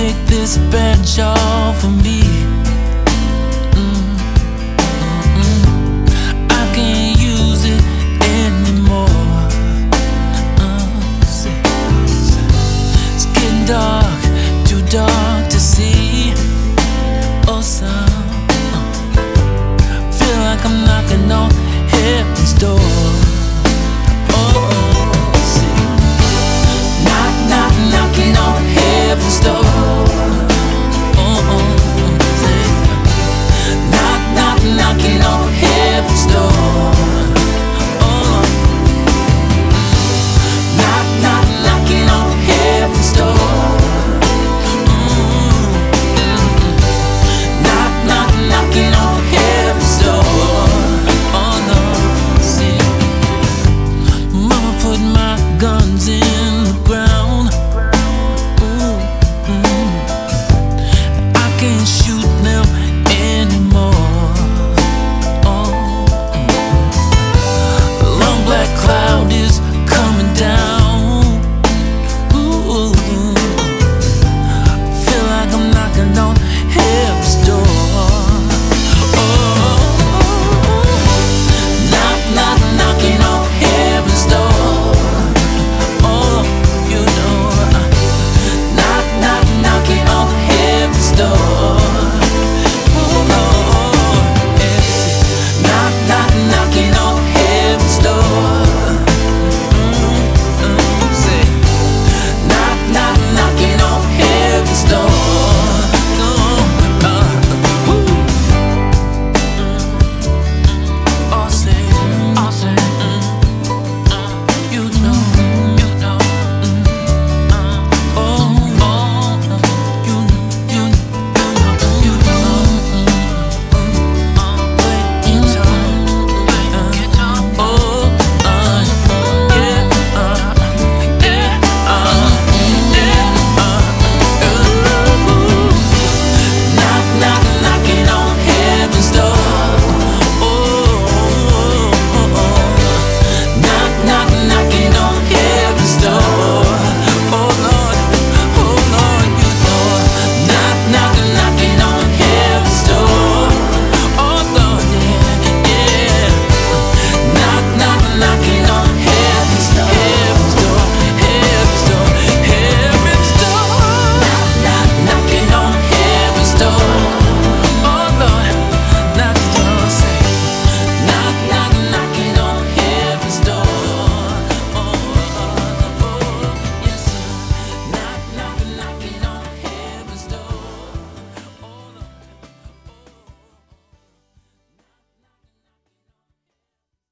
take this bench off of me. guns